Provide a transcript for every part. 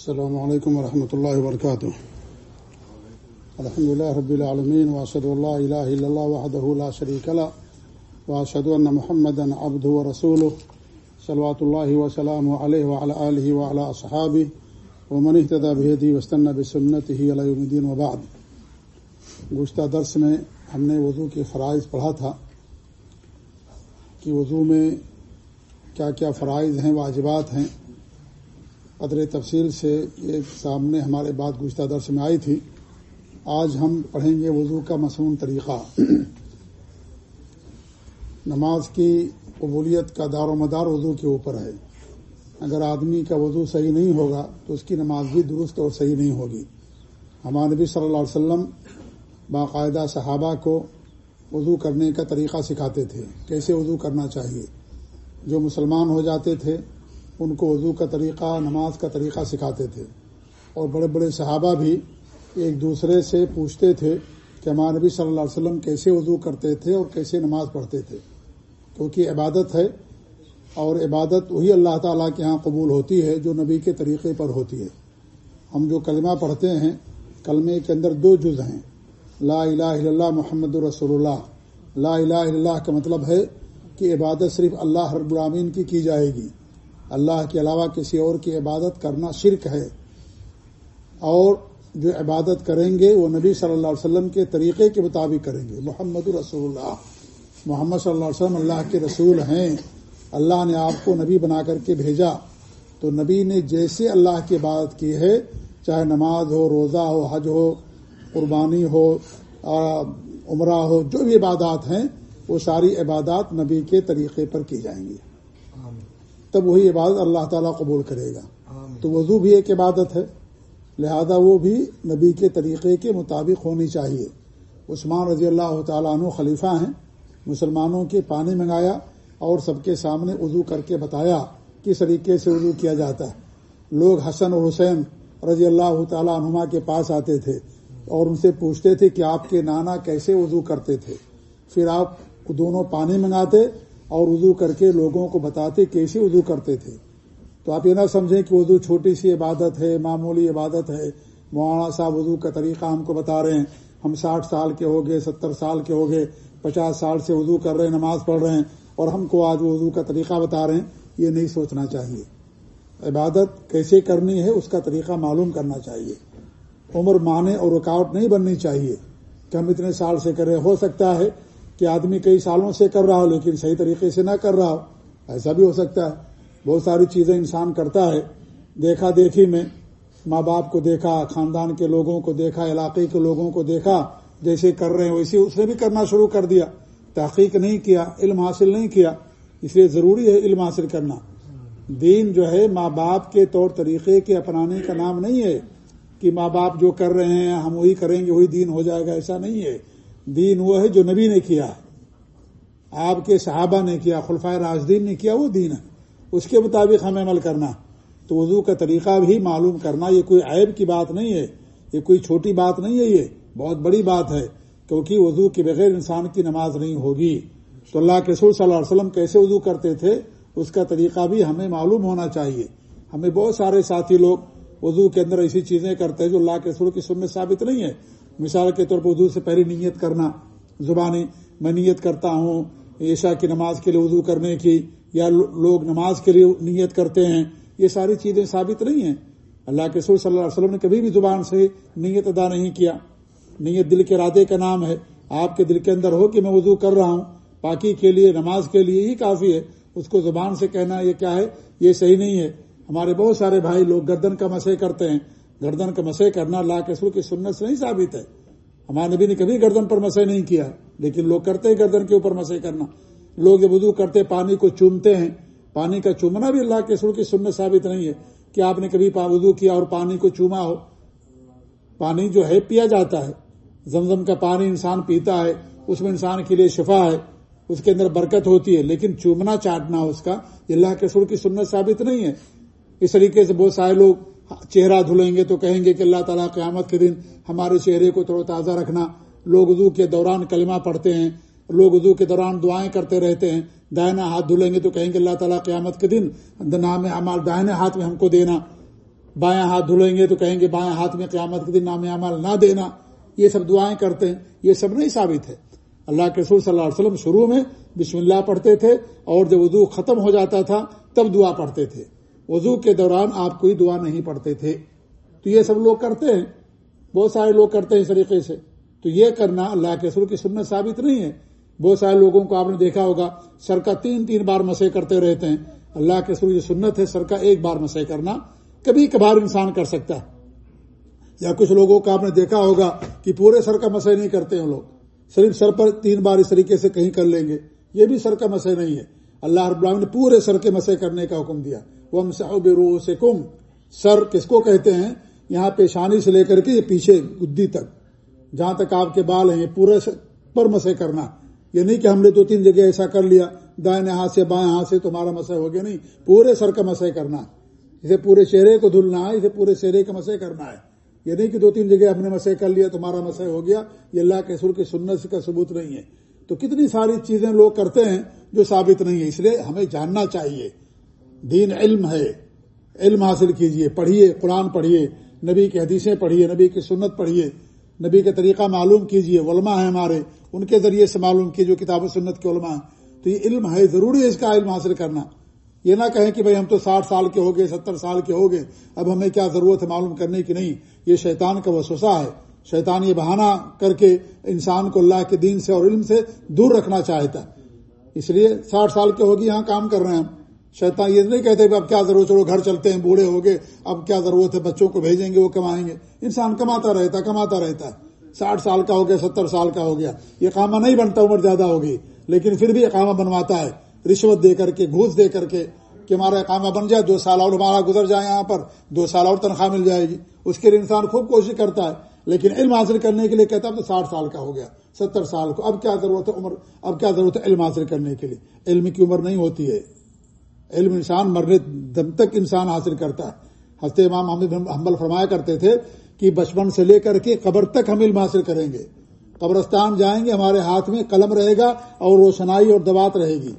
السلام علیکم ورحمۃ اللہ وبرکاتہ الحمد لله رب العالمين واشهد ان لا اله الا الله وحده لا شريك له واشهد ان محمدا عبده ورسوله صلوات الله وسلامه عليه وعلى اله وعلى اصحابه ومن اهتدى بهديه واستنى بسنته الى يوم الدين وبعد. گزشتہ درس میں ہم نے وضو کے فرائض پڑھا تھا، کہ وضو میں کیا کیا فرائض ہیں، واجبات ہیں قدر تفصیل سے ایک سامنے ہمارے بات گزشتہ درس میں آئی تھی۔ آج ہم پڑھیں گے وضو کا مصنون طریقہ۔ نماز کی قبولیت کا دار و مدار وضو کے اوپر ہے۔ اگر آدمی کا وضو صحیح نہیں ہوگا تو اس کی نماز بھی درست اور صحیح نہیں ہوگی۔ ہمارے نبی صلی اللہ علیہ وسلم باقاعدہ صحابہ کو وضو کرنے کا طریقہ سکھاتے تھے۔ کیسے وضو کرنا چاہیے؟ جو مسلمان ہو جاتے تھے ان کو وضو کا طریقہ، نماز کا طریقہ سکھاتے تھے۔ اور بڑے بڑے صحابہ بھی ایک دوسرے سے پوچھتے تھے کہ ہمارے نبی صلی اللہ علیہ وسلم کیسے وضو کرتے تھے اور کیسے نماز پڑھتے تھے۔ کیونکہ عبادت ہے اور عبادت وہی اللہ تعالیٰ کے ہاں قبول ہوتی ہے جو نبی کے طریقے پر ہوتی ہے۔ ہم جو کلمہ پڑھتے ہیں، کلمے کے اندر دو جز ہیں۔ لا الہ الا اللہ محمد رسول اللہ۔ لا الہ الا اللہ کا مطلب ہے کہ عبادت صرف اللہ رب العامین کی کی جائے گی۔ اللہ کے علاوہ کسی اور کی عبادت کرنا شرک ہے اور جو عبادت کریں گے وہ نبی صلی اللہ علیہ وسلم کے طریقے کے مطابق کریں گے۔ محمد رسول اللہ۔ محمد صلی اللہ علیہ وسلم اللہ کے رسول ہیں۔ اللہ نے آپ کو نبی بنا کر کے بھیجا۔ تو نبی نے جیسے اللہ کی عبادت کی ہے، چاہے نماز ہو، روزہ ہو، حج ہو، قربانی ہو عمرہ ہو، جو بھی عبادات ہیں، وہ ساری عبادات نبی کے طریقے پر کی جائیں گی۔ تب وہی عبادت اللہ تعالیٰ قبول کرے گا۔ تو وضو بھی ایک عبادت ہے۔ لہذا وہ بھی نبی کے طریقے کے مطابق ہونی چاہیے۔ عثمان رضی اللہ تعالیٰ عنہ خلیفہ ہیں۔ مسلمانوں کے پانی منگایا اور سب کے سامنے وضو کر کے بتایا کس طریقے سے وضو کیا جاتا ہے۔ لوگ حسن اور حسین رضی اللہ تعالیٰ عنما کے پاس آتے تھے اور ان سے پوچھتے تھے کہ آپ کے نانا کیسے وضو کرتے تھے۔ پھر آپ دونوں پانی منگاتے اور وضو کر کے لوگوں کو بتاتے کیسے وضو کرتے تھے۔ تو آپ یہ نہ سمجھیں کہ وضو چھوٹی سی عبادت ہے، معمولی عبادت ہے۔ مولانا صاحب وضو کا طریقہ ہم کو بتا رہے ہیں۔ ہم ساٹھ سال کے ہو گئے، ستر سال کے ہو گئے، پچاس سال سے وضو کر رہے ہیں، نماز پڑھ رہے ہیں، اور ہم کو آج وضو کا طریقہ بتا رہے ہیں۔ یہ نہیں سوچنا چاہیے۔ عبادت کیسے کرنی ہے، اس کا طریقہ معلوم کرنا چاہیے۔ عمر مانے اور رکاوٹ نہیں بننی چاہیے کہ ہم اتنے سال سے کریں، ہو سکتا ہے۔ کہ آدمی کئی سالوں سے کر رہا ہو لیکن صحیح طریقے سے نہ کر رہا ہو، ایسا بھی ہو سکتا ہے۔ بہت ساری چیزیں انسان کرتا ہے۔ دیکھا دیکھی میں ماں باپ کو دیکھا، خاندان کے لوگوں کو دیکھا، علاقے کے لوگوں کو دیکھا، جیسے کر رہے ہیں ویسے اس نے بھی کرنا شروع کر دیا۔ تحقیق نہیں کیا، علم حاصل نہیں کیا، اس لیے ضروری ہے علم حاصل کرنا۔ دین جو ہے ماں باپ کے طور طریقے کے اپنانے کا نام نہیں ہے کہ ماں باپ جو کر رہے ہیں، ہم وہی کریں گے، وہی دین ہو جائے گا، ایسا نہیں ہے۔ دین وہ ہے جو نبی نے کیا آپ کے صحابہ نے کیا خلفۂ راجدین نے کیا، وہ دین ہے۔ اس کے مطابق ہمیں عمل کرنا۔ تو وضو کا طریقہ بھی معلوم کرنا، یہ کوئی عیب کی بات نہیں ہے، یہ کوئی چھوٹی بات نہیں ہے، یہ بہت بڑی بات ہے۔ کیونکہ وضو کے بغیر انسان کی نماز نہیں ہوگی۔ تو اللہ کے رسول صلی اللہ علیہ وسلم کیسے وضو کرتے تھے، اس کا طریقہ بھی ہمیں معلوم ہونا چاہیے۔ ہمیں بہت سارے ساتھی لوگ وضو کے اندر ایسی چیزیں کرتے ہیں جو اللہ کے رسول کی سنت ثابت نہیں ہے۔ مثال کے طور پر وضو سے پہلے نیت کرنا زبانی میں نیت کرتا ہوں، عشاء کی نماز کے لیے وضو کرنے کی یا لوگ نماز کے لیے نیت کرتے ہیں، یہ ساری چیزیں ثابت نہیں ہیں۔ اللہ کے سور صلی اللہ علیہ وسلم نے کبھی بھی زبان سے نیت ادا نہیں کیا۔ نیت دل کے ارادے کا نام ہے۔ آپ کے دل کے اندر ہو کہ میں وضو کر رہا ہوں، پاکی کے لیے، نماز کے لیے ہی کافی ہے۔ اس کو زبان سے کہنا یہ کیا ہے؟ یہ صحیح نہیں ہے۔ ہمارے بہت سارے بھائی لوگ گردن کا مسئلہ کرتے ہیں۔ گردن کا مسئلہ کرنا اللہ کے کی سنت سے نہیں ثابت ہے۔ ہمارے نبی نے کبھی گردن پر مسئلہ نہیں کیا، لیکن لوگ کرتے ہیں گردن کے اوپر مسئلہ کرنا۔ لوگ جب وضو کرتے پانی کو چومتے ہیں، پانی کا چومنا بھی اللہ کے سر کی سنت ثابت نہیں ہے کہ آپ نے کبھی وضو کیا اور پانی کو چوما ہو۔ پانی جو ہے، پیا جاتا ہے۔ زمزم کا پانی انسان پیتا ہے، اس میں انسان کے لیے شفا ہے، اس کے اندر برکت ہوتی ہے، لیکن چومنا، چاٹنا، اس کا اللہ کے سر کی سنت ثابت نہیں ہے۔ اس طریقے سے بہت سارے لوگ چہرہ دھلیں گے تو کہیں گے کہ اللہ تعالیٰ قیامت کے دن ہمارے چہرے کو تھوڑا تازہ رکھنا۔ لوگ وضو کے دوران کلمہ پڑھتے ہیں، لوگ وضو کے دوران دعائیں کرتے رہتے ہیں۔ دائنا ہاتھ دھلیں گے تو کہیں گے اللہ تعالیٰ قیامت کے دن نام ہمارے دائنے ہاتھ میں ہم کو دینا۔ بایاں ہاتھ دھلیں گے تو کہیں گے بایاں ہاتھ میں قیامت کے دن نام عمل نہ دینا۔ یہ سب دعائیں کرتے ہیں، یہ سب نہیں ثابت ہے۔ اللہ کے رسول صلی اللہ علیہ وسلم شروع میں بسم اللہ پڑھتے تھے اور جب وضو ختم ہو جاتا تھا تب دعا پڑھتے تھے۔ وضو کے دوران آپ کوئی دعا نہیں پڑھتے تھے۔ تو یہ سب لوگ کرتے ہیں۔ بہت سارے لوگ کرتے ہیں اس طریقے سے۔ تو یہ کرنا اللہ کے رسول کی سنت ثابت نہیں ہے۔ بہت سارے لوگوں کو آپ نے دیکھا ہوگا، سر کا تین تین بار مسے کرتے رہتے ہیں۔ اللہ کے رسول کی سنت ہے سر کا ایک بار مسے کرنا۔ کبھی کبھار انسان کر سکتا ہے۔ یا کچھ لوگوں کا آپ نے دیکھا ہوگا کہ پورے سر کا مسئلہ نہیں کرتے ہیں لوگ۔ صرف سر پر تین بار اس طریقے سے کہیں کر لیں گے۔ یہ بھی سر کا مسئلہ نہیں ہے۔ اللہ رب العالمین نے پورے سر کے مسئلے کرنے کا حکم دیا۔ وہ روح سے کم سر کس کو کہتے ہیں؟ یہاں پیشانی سے لے کر کے یہ پیچھے گدی تک۔ جہاں تک آپ کے بال ہیں پورے پر مسے کرنا۔ یہ نہیں کہ ہم نے دو تین جگہ ایسا کر لیا، دائیں ہاتھ سے، بائیں ہاتھ سے تمہارا مسئلہ ہو گیا۔ نہیں، پورے سر کا مسئلہ کرنا۔ اسے پورے چہرے کو دھلنا ہے، اسے پورے چہرے کا مسئلہ کرنا ہے۔ یہ نہیں کہ دو تین جگہ ہم نے مسئلہ کر لیا، تمہارا مسئلہ ہو گیا۔ یہ اللہ کے سر کی سنت کا ثبوت نہیں ہے۔ تو کتنی ساری چیزیں لوگ کرتے ہیں جو ثابت نہیں ہے، اس لیے ہمیں جاننا چاہیے۔ دین علم ہے۔ علم حاصل کیجیے پڑھیے قرآن پڑھیے نبی کی حدیثیں پڑھیے نبی کی سنت پڑھیے نبی کا طریقہ معلوم کیجیے، علماء ہیں ہمارے، ان کے ذریعے سے معلوم کیجیے جو کتاب و سنت کے علماء ہیں۔ تو یہ علم ہے، ضروری ہے اس کا علم حاصل کرنا۔ یہ نہ کہیں کہ بھائی ہم تو ساٹھ سال کے ہو گئے، ستر سال کے ہو گئے، اب ہمیں کیا ضرورت ہے معلوم کرنے کی؟ نہیں، یہ شیطان کا وسوسہ ہے۔ شیطان یہ بہانہ کر کے انسان کو اللہ کے دین سے اور علم سے دور رکھنا چاہتا ہے۔ اس لیے ساٹھ سال کے ہوگی یہاں کام کر رہے ہیں ہم۔ شیطان یہ نہیں کہتے کہ اب کیا ضرورت چلو گھر چلتے ہیں، بوڑھے ہو گئے، اب کیا ضرورت ہے، بچوں کو بھیجیں گے، وہ کمائیں گے۔ انسان کماتا رہتا ہے، کماتا رہتا ہے۔ ساٹھ سال کا ہو گیا، ستر سال کا ہو گیا، یہ کامہ نہیں بنتا، عمر زیادہ ہوگی۔ لیکن پھر بھی اقامہ بنواتا ہے، رشوت دے کر کے، گھوس دے کر کے کہ ہمارا اقامہ بن جائے، دو سال اور ہمارا گزر جائے یہاں پر، دو سال اور تنخواہ مل جائے گی۔ اس کے لیے انسان خوب کوشش کرتا ہے، لیکن علم حاصل کرنے کے لیے کہتا ہے تو ساٹھ سال کا ہو گیا، ستر سال کو۔ اب کیا ضرورت ہے عمر؟ اب کیا ضرورت ہے علم حاصل کرنے کے لیے؟ علم کی عمر نہیں ہوتی ہے۔ علم انسان مرنے دم تک انسان حاصل کرتا ہے۔ ہفتے امام محمد حمل فرمایا کرتے تھے کہ بچپن سے لے کر کے قبر تک ہم علم حاصل کریں گے۔ قبرستان جائیں گے، ہمارے ہاتھ میں قلم رہے گا اور روشنائی اور دبات رہے گی۔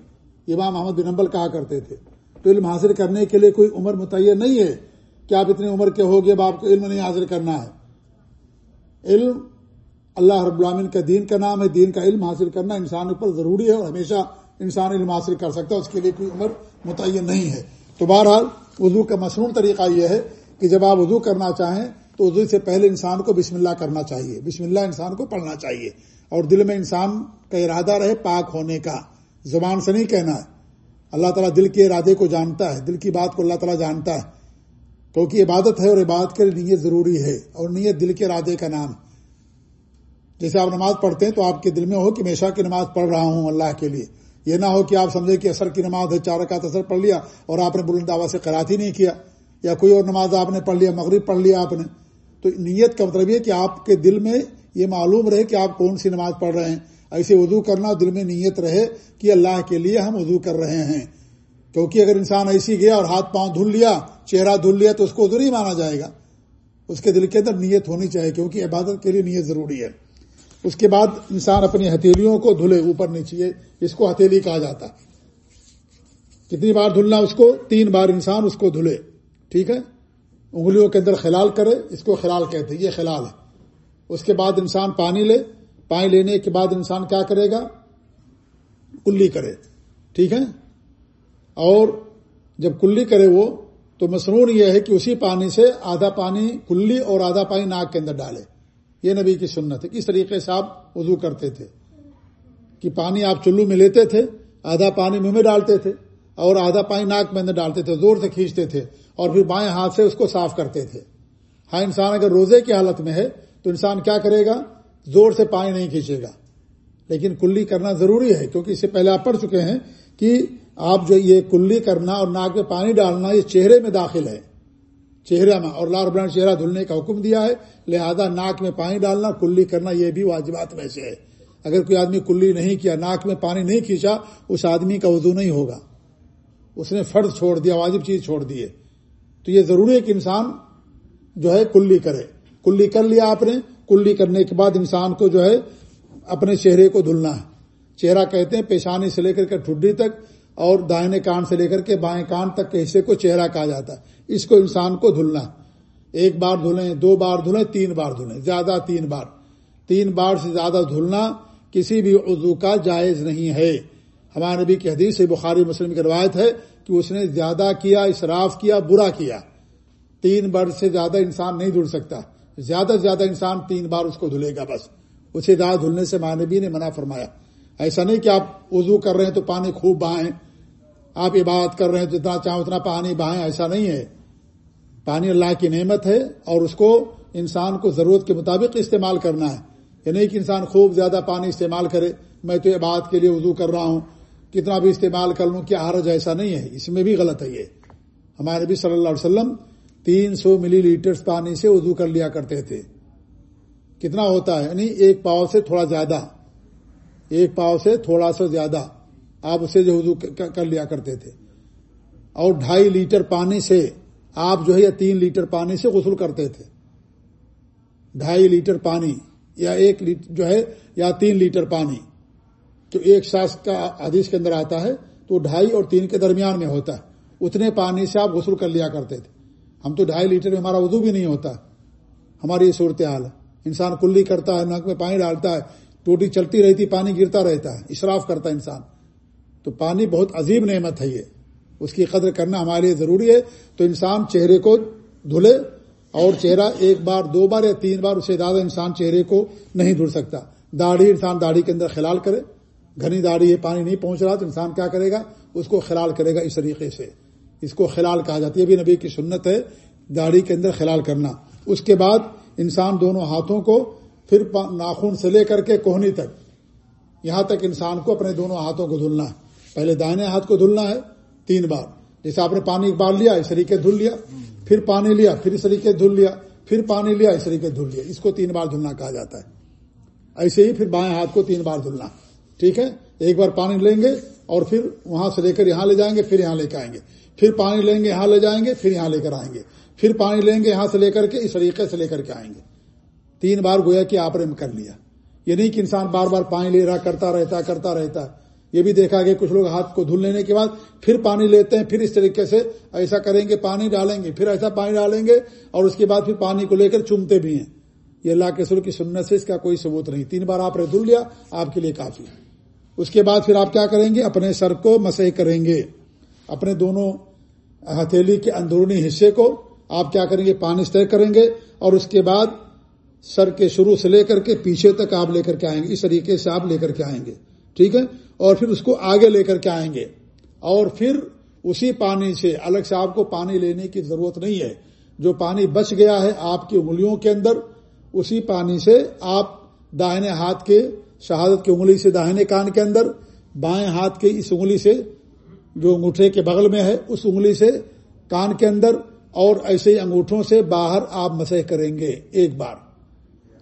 امام محمد بن حنبل کہا کرتے تھے۔ تو علم حاصل کرنے کے لیے کوئی عمر متعین نہیں ہے کہ آپ اتنی عمر کے ہوگے اب آپ کو علم نہیں حاصل کرنا ہے۔ علم اللہ رب العالمین کا دین کا نام ہے، دین کا علم حاصل کرنا انسان پر ضروری ہے اور ہمیشہ انسان علم حاصل کر سکتا ہے، اس کے لیے کوئی عمر متعین نہیں ہے۔ تو بہرحال، وضو کا مصنون طریقہ یہ ہے کہ جب آپ وضو کرنا چاہیں، تو وضو سے پہلے انسان کو بسم اللہ کرنا چاہیے۔ بسم اللہ انسان کو پڑھنا چاہیے۔ اور دل میں انسان کا ارادہ رہے پاک ہونے کا۔ زبان سے نہیں کہنا ہے۔ اللہ تعالیٰ دل کے ارادے کو جانتا ہے، دل کی بات کو اللہ تعالیٰ جانتا ہے۔ کیونکہ عبادت ہے اور عبادت کے لیے نیت ضروری ہے، اور نیت دل کے ارادے کا نام جیسے آپ نماز پڑھتے ہیں تو آپ کے دل میں ہو کہ میں کی نماز پڑھ رہا ہوں اللہ کے لیے۔ یہ نہ ہو کہ آپ سمجھے کہ اثر کی نماز ہے، چار کا اثر پڑھ لیا اور آپ نے بلند آواز سے قرات ہی نہیں کیا یا کوئی اور نماز آپ نے پڑھ لیا، مغرب پڑھ لیا آپ نے۔ تو نیت کا مطلب یہ کہ آپ کے دل میں یہ معلوم رہے کہ آپ کون سی نماز پڑھ رہے ہیں۔ ایسے وضو کرنا دل میں نیت رہے کہ اللہ کے لیے ہم وضو کر رہے ہیں۔ کیونکہ اگر انسان ایسی گیا اور ہاتھ پاؤں دھل لیا، چہرہ دھل لیا تو اس کو ادھر ہی مانا جائے گا۔ اس کے دل کے اندر نیت ہونی چاہیے کیونکہ عبادت کے لیے نیت ضروری ہے۔ اس کے بعد انسان اپنی ہتھیلیوں کو دھلے اوپر نیچے، اس کو ہتھیلی کہا جاتا ہے۔ کتنی بار دھلنا اس کو؟ تین بار انسان اس کو دھلے، ٹھیک ہے؟ انگلیوں کے اندر خلال کرے، اس کو خلال کہتے ہیں، یہ خلال ہے۔ اس کے بعد انسان پانی لے، پانی لینے کے بعد انسان کیا کرے گا؟ کلی کرے، ٹھیک ہے؟ اور جب کلی کرے وہ، تو مصنون یہ ہے کہ اسی پانی سے آدھا پانی کلی اور آدھا پانی ناک کے اندر ڈالے۔ یہ نبی کی سنت ہے کس طریقے سے آپ وضو کرتے تھے، کہ پانی آپ چلو میں لیتے تھے، آدھا پانی منہ میں ڈالتے تھے اور آدھا پانی ناک میں اندر ڈالتے تھے، زور سے کھینچتے تھے اور پھر بائیں ہاتھ سے اس کو صاف کرتے تھے۔ ہاں انسان اگر روزے کی حالت میں ہے تو انسان کیا کرے گا؟ زور سے پانی نہیں کھینچے گا۔ لیکن کلی کرنا ضروری ہے، کیونکہ اس سے پہلے آپ پڑھ چکے ہیں کہ آپ جو یہ کلی کرنا اور ناک میں پانی ڈالنا، یہ چہرے میں داخل ہے۔ چہرے میں اور لار برانڈ چہرہ دھلنے کا حکم دیا ہے، لہذا ناک میں پانی ڈالنا، کلی کرنا یہ بھی واجبات میں سے ہے۔ اگر کوئی آدمی کلی نہیں کیا، ناک میں پانی نہیں کھینچا، اس آدمی کا وضو نہیں ہوگا۔ اس نے فرد چھوڑ دیا، واجب چیز چھوڑ دیے تو یہ ضروری ہے کہ انسان جو ہے کلی کرے۔ کلی کر لیا آپ نے، کلی کرنے کے بعد انسان کو جو ہے اپنے چہرے کو دھلنا ہے۔ چہرہ کہتے ہیں پیشانی سے لے کر کے ٹھڈی تک اور دائنے کان سے لے کر کے بائیں کان تک کے حصے کو چہرہ کہا جاتا ہے۔ اس کو انسان کو دھلنا۔ ہے ایک بار دھلیں، دو بار دھلیں، تین بار دھلیں۔ زیادہ تین بار۔ تین بار سے زیادہ دھلنا کسی بھی عضو کا جائز نہیں ہے۔ ہمارے نبی کی حدیث سے بخاری مسلم کی روایت ہے کہ اس نے زیادہ کیا، اسراف کیا، برا کیا۔ تین بار سے زیادہ انسان نہیں دھل سکتا۔ زیادہ سے زیادہ انسان تین بار اس کو دھلے گا بس۔ اسے زیادہ دھلنے سے مانبی نے منع فرمایا۔ ایسا نہیں کہ آپ وضو کر رہے ہیں تو پانی خوب بہائیں۔ آپ عبادت کر رہے ہیں، جتنا چاہیں اتنا پانی بہائیں، ایسا نہیں ہے۔ پانی اللہ کی نعمت ہے اور اس کو انسان کو ضرورت کے مطابق استعمال کرنا ہے۔ یہ نہیں کہ انسان خوب زیادہ پانی استعمال کرے، میں تو عبادت کے لیے وضو کر رہا ہوں، کتنا بھی استعمال کر لوں، کیا حرج ایسا نہیں ہے۔ اس میں بھی غلط ہے یہ۔ ہمارے نبی صلی اللہ علیہ وسلم تین سو ملی لیٹر پانی سے وضو کر لیا کرتے تھے۔ کتنا ہوتا ہے؟ یعنی ایک پاؤ سے تھوڑا زیادہ۔ ایک پاؤ سے تھوڑا سا زیادہ۔ آپ اسے جو وضو کر لیا کرتے تھے۔ اور ڈھائی لیٹر پانی سے آپ جو ہے یا تین لیٹر پانی سے غسل کرتے تھے۔ ڈھائی لیٹر پانی یا ایک جو ہے یا تین لیٹر پانی۔ جو ایک ساس کا حدیث کے اندر آتا ہے تو ڈھائی اور تین کے درمیان میں ہوتا ہے۔ اتنے پانی سے آپ غسل کر لیا کرتے تھے۔ ہم تو ڈھائی لیٹر میں ہمارا وضو بھی نہیں ہوتا۔ ہماری یہ صورتحال ہے۔ انسان کلی کرتا ہے، ناک میں پانی ڈالتا ہے، ٹوٹی چلتی رہتی، پانی گرتا رہتا ہے، اشراف کرتا ہے انسان۔ تو پانی بہت عظیم نعمت ہے یہ۔ اس کی قدر کرنا ہمارے لیے ضروری ہے۔ تو انسان چہرے کو دھلے اور چہرہ ایک بار، دو بار یا تین بار اسے زیادہ انسان چہرے کو نہیں دھل سکتا۔ داڑھی انسان داڑھی کے اندر خلال کرے۔ گھنی داڑھی ہے پانی نہیں پہنچ رہا تو انسان کیا کرے گا؟ اس کو خلال کرے گا اس طریقے سے۔ اس کو خلال کہا جاتی ہے۔ بھی نبی کی سنت ہے داڑھی کے اندر خلال کرنا۔ اس کے بعد انسان دونوں ہاتھوں کو پھر ناخن سے لے کر کے کوہنی تک۔ یہاں تک انسان کو اپنے دونوں ہاتھوں کو دھلنا ہے۔ پہلے دائنے ہاتھ کو دھلنا ہے، تین بار۔ جیسے آپ نے پانی ایک بار لیا، اس طریقے دھل لیا، پھر پانی لیا، پھر اس طریقے دھل لیا، پھر پانی لیا، اس طریقے دھل لیا۔ اس کو تین بار دھلنا کہا جاتا ہے۔ ایسے ہی پھر بائیں ہاتھ کو تین بار دھلنا۔ ٹھیک ہے؟ ایک بار پانی لیں گے اور پھر وہاں سے لے کر یہاں لے جائیں گے، پھر یہاں لے کے آئیں گے۔ پھر پانی لیں گے، یہاں لے جائیں گے، پھر یہاں لے کر آئیں گے۔ پھر پانی لیں گے، یہاں سے لے کر کے اس طریقے سے لے کر کے آئیں گے۔ تین بار گویا کہ آپ نے کر لیا۔ یہ نہیں کہ انسان بار بار پانی لے رہا، کرتا رہتا کرتا رہتا۔ یہ بھی دیکھا گیا کچھ لوگ ہاتھ کو دھل لینے کے بعد پھر پانی لیتے ہیں، پھر اس طریقے سے ایسا کریں گے، پانی ڈالیں گے، پھر ایسا پانی ڈالیں گے اور اس کے بعد پھر پانی کو لے کر چومتے بھی ہیں۔ یہ اللہ کے سر کی سنت سے اس کا کوئی ثبوت نہیں۔ تین بار آپ نے دھل لیا، آپ کے لیے کافی اس کے بعد پھر آپ کیا کریں گے؟ اپنے سر کو مسح کریں گے۔ اپنے دونوں ہتھیلی کے اندرونی حصے کو آپ کیا کریں گے؟ پانی طے کریں گے اور اس کے بعد سر کے شروع سے لے کر کے پیچھے تک آپ لے کر کے آئیں گے۔ اس طریقے سے آپ لے کر کے آئیں گے۔ ٹھیک ہے؟ اور پھر اس کو آگے لے کر کے آئیں گے۔ اور پھر اسی پانی سے، الگ سے آپ کو پانی لینے کی ضرورت نہیں ہے۔ جو پانی بچ گیا ہے آپ کی انگلیوں کے اندر، اسی پانی سے آپ داہنے ہاتھ کے، شہادت کی انگلی سے داہنے کان کے اندر، بائیں ہاتھ کی اس انگلی سے جو انگوٹھے کے بغل میں ہے، اس انگلی سے کان کے اندر، اور ایسے ہی انگوٹھوں سے باہر آپ مسح کریں گے ایک بار۔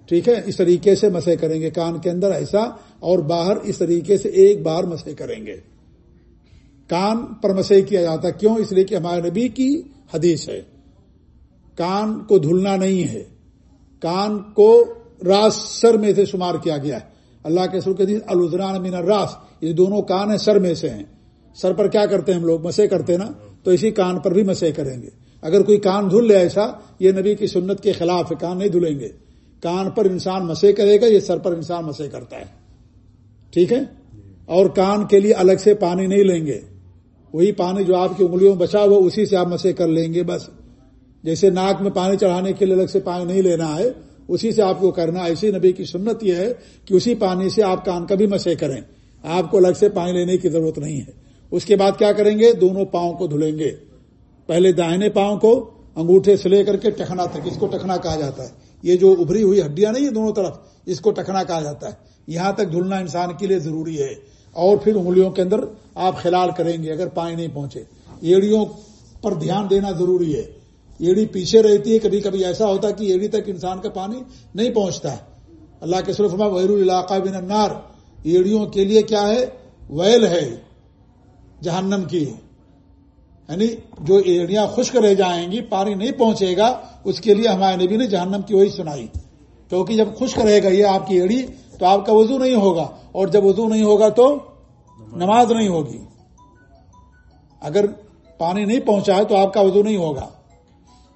ٹھیک ہے؟ اس طریقے سے مسے کریں گے کان کے اندر، ایسا اور باہر اس طریقے سے ایک بار مسے کریں گے۔ کان پر مسے کیا جاتا کیوں؟ اس لیے کہ ہمارے نبی کی حدیث ہے۔ کان کو دھلنا نہیں ہے۔ کان کو راس سر میں سے شمار کیا گیا ہے۔ اللہ کے سر کے دن الدران مین راس یہ دونوں کان ہیں، سر میں سے ہیں۔ سر پر کیا کرتے ہیں ہم لوگ؟ مسے کرتے نا؟ تو اسی کان پر بھی مسے کریں گے۔ اگر کوئی کان دھل لے ایسا، یہ نبی کی سنت کے خلاف ہے کان نہیں دھلیں گے۔ کان پر انسان مسے کرے گا، یہ سر پر انسان مسے کرتا ہے۔ ٹھیک ہے؟ اور کان کے لیے الگ سے پانی نہیں لیں گے۔ وہی پانی جو آپ کی انگلیوں میں بچا ہوا اسی سے آپ مسے کر لیں گے بس۔ جیسے ناک میں پانی چڑھانے کے لیے الگ سے پانی نہیں لینا ہے، اسی سے آپ کو کرنا ایسی نبی کی سنت یہ ہے کہ اسی پانی سے آپ کان کا بھی مسے کریں۔ آپ کو الگ سے پانی لینے کی ضرورت نہیں ہے۔ اس کے بعد کیا کریں گے؟ دونوں پاؤں کو دھلیں گے۔ پہلے دائنے پاؤں کو انگوٹھے سے لے کر کے ٹکنا تک، اس کو ٹکنا کہا جاتا ہے۔ یہ جو ابری ہوئی ہڈیاں نہیں دونوں طرف، اس کو ٹکنا کہا جاتا ہے۔ یہاں تک دھلنا انسان کے لیے ضروری ہے۔ اور پھر انگلیوں کے اندر آپ خلال کریں گے اگر پانی نہیں پہنچے۔ ایڑیوں پر دھیان دینا ضروری ہے۔ ایڑی پیچھے رہتی ہے کبھی کبھی ایسا ہوتا ہے کہ ایڑی تک انسان کا پانی نہیں پہنچتا۔ ہے اللہ کے سرف ویر العلاقہ بن انار ایڑیوں کے لیے کیا ہے؟ ویل ہے، جہنم کی۔ یعنی جو ایڑیاں خشک رہ جائیں گی، پانی نہیں پہنچے گا، اس کے لیے ہمارے نبی نے جہنم کی وہی سنائی۔ کیونکہ جب خشک رہے گا یہ آپ کی ایڑی تو آپ کا وضو نہیں ہوگا اور جب وضو نہیں ہوگا تو نماز نہیں ہوگی۔ اگر پانی نہیں پہنچا ہے تو آپ کا وضو نہیں ہوگا۔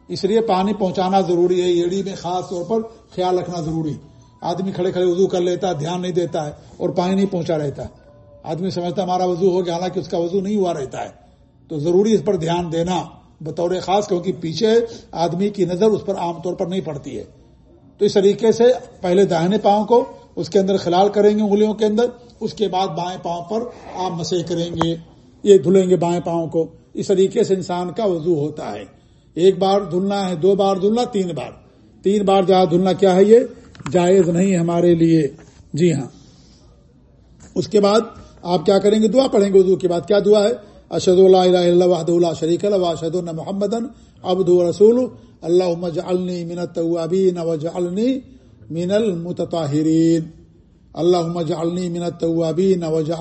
اس لیے پانی پہنچانا ضروری ہے، ایڑی میں خاص طور پر خیال رکھنا ضروری۔ آدمی کھڑے کھڑے وضو کر لیتا ہے، دھیان نہیں دیتا ہے اور پانی نہیں پہنچا رہتا آدمی سمجھتا ہمارا وضو ہو گیا، حالانکہ اس کا وضو نہیں ہوا رہتا ہے۔ تو ضروری اس پر دھیان دینا، بطور خاص، کیونکہ پیچھے آدمی کی نظر اس پر عام طور پر نہیں پڑتی ہے۔ تو اس طریقے سے پہلے داہنے پاؤں کو اس کے اندر خلال کریں گے انگلیوں کے اندر، اس کے بعد بائیں پاؤں پر آپ مسے کریں گے، یہ دھلیں گے بائیں پاؤں کو۔ اس طریقے سے انسان کا وضو ہوتا ہے۔ ایک بار دھلنا ہے، دو بار دھلنا، تین بار۔ تین بار جہاں دھلنا کیا ہے یہ؟ جائز نہیں ہمارے لیے۔ جی ہاں۔ اس کے بعد آپ کیا کریں گے؟ دعا پڑھیں گے۔ وضو کے بعد کیا دعا ہے؟ اشد اللہ اللہ وحد اللہ شریک اللہ اشد اللہ ابد رسول اللہ النی منت ابین من المتطاہرین اللہ النی منت ابین وج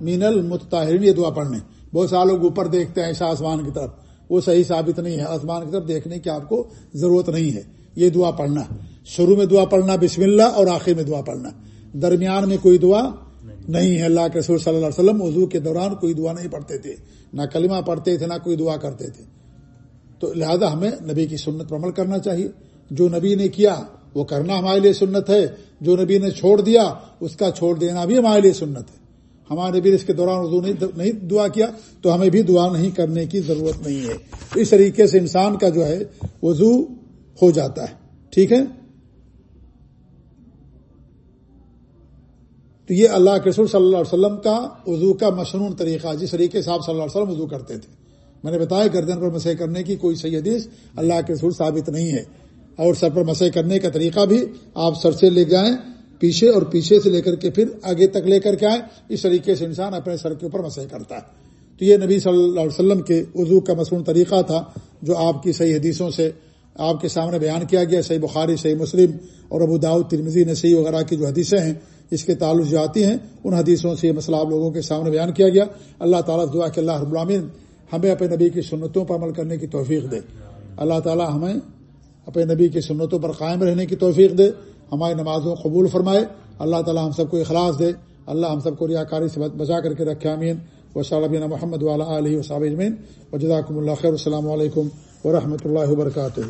من المتطاہرین یہ دعا پڑھنے بہت سارے لوگ اوپر دیکھتے ہیں ایسا آسمان کی طرف وہ صحیح ثابت نہیں ہے آسمان کی طرف دیکھنے کی آپ کو ضرورت نہیں ہے یہ دعا پڑھنا شروع میں دعا پڑھنا بسم اللہ اور آخر میں دعا پڑھنا درمیان میں کوئی دعا نہیں ہے اللہ کے رسول صلی اللہ علیہ وسلم وضو کے دوران کوئی دعا نہیں پڑھتے تھے نہ کلمہ پڑھتے تھے نہ کوئی دعا کرتے تھے تو لہذا ہمیں نبی کی سنت پر عمل کرنا چاہیے جو نبی نے کیا وہ کرنا ہمارے لیے سنت ہے۔ جو نبی نے چھوڑ دیا، اس کا چھوڑ دینا بھی ہمارے لیے سنت ہے۔ ہمارے نبی نے اس کے دوران وضو نہیں دعا کیا، تو ہمیں بھی دعا نہیں کرنے کی ضرورت نہیں ہے۔ اس طریقے سے انسان کا جو ہے، وضو ہو جاتا ہے۔ ٹھیک ہے؟ تو یہ اللہ کے رسول صلی اللہ علیہ وسلم کا وضو کا مشنون طریقہ، جس طریقے سے آپ صلی اللہ علیہ وسلم وضو کرتے تھے۔ میں نے بتایا گردن پر مسئلہ کرنے کی کوئی صحیح حدیث اللہ کے رسول ثابت نہیں ہے۔ اور سر پر مسئلہ کرنے کا طریقہ بھی آپ سر سے لے جائیں، پیچھے اور پیچھے سے لے کر کے پھر آگے تک لے کر کے آئیں، اس طریقے سے انسان اپنے سر کے اوپر مسئلہ کرتا ہے۔ تو یہ نبی صلی اللہ علیہ وسلم کے وضو کا مصنون طریقہ تھا، جو آپ کی صحیح حدیثوں سے آپ کے سامنے بیان کیا گیا، صحیح بخاری، صحیح مسلم اور ابو داود ترمزی نسی وغیرہ کی جو حدیثیں ہیں، اس کے تعلق جو آتی ہیں، ان حدیثوں سے یہ مسئلہ آپ لوگوں کے سامنے بیان کیا گیا۔ اللہ تعالیٰ دعا کہ اللہ رب العالمین ہمیں اپنے نبی کی سنتوں پر عمل کرنے کی توفیق دے۔ اللہ تعالیٰ ہمیں اپنے نبی کی سنتوں پر قائم رہنے کی توفیق دے، ہماری نمازوں قبول فرمائے۔ اللہ تعالیٰ ہم سب کو اخلاص دے۔ اللہ ہم سب کو ریاکاری سے بچا کر کے رکھے امین و صابین محمد والا علیہ وصاب اجمین و جزاکم اللہ خیر۔ السلام علیکم ورحمۃ اللہ وبرکاتہ۔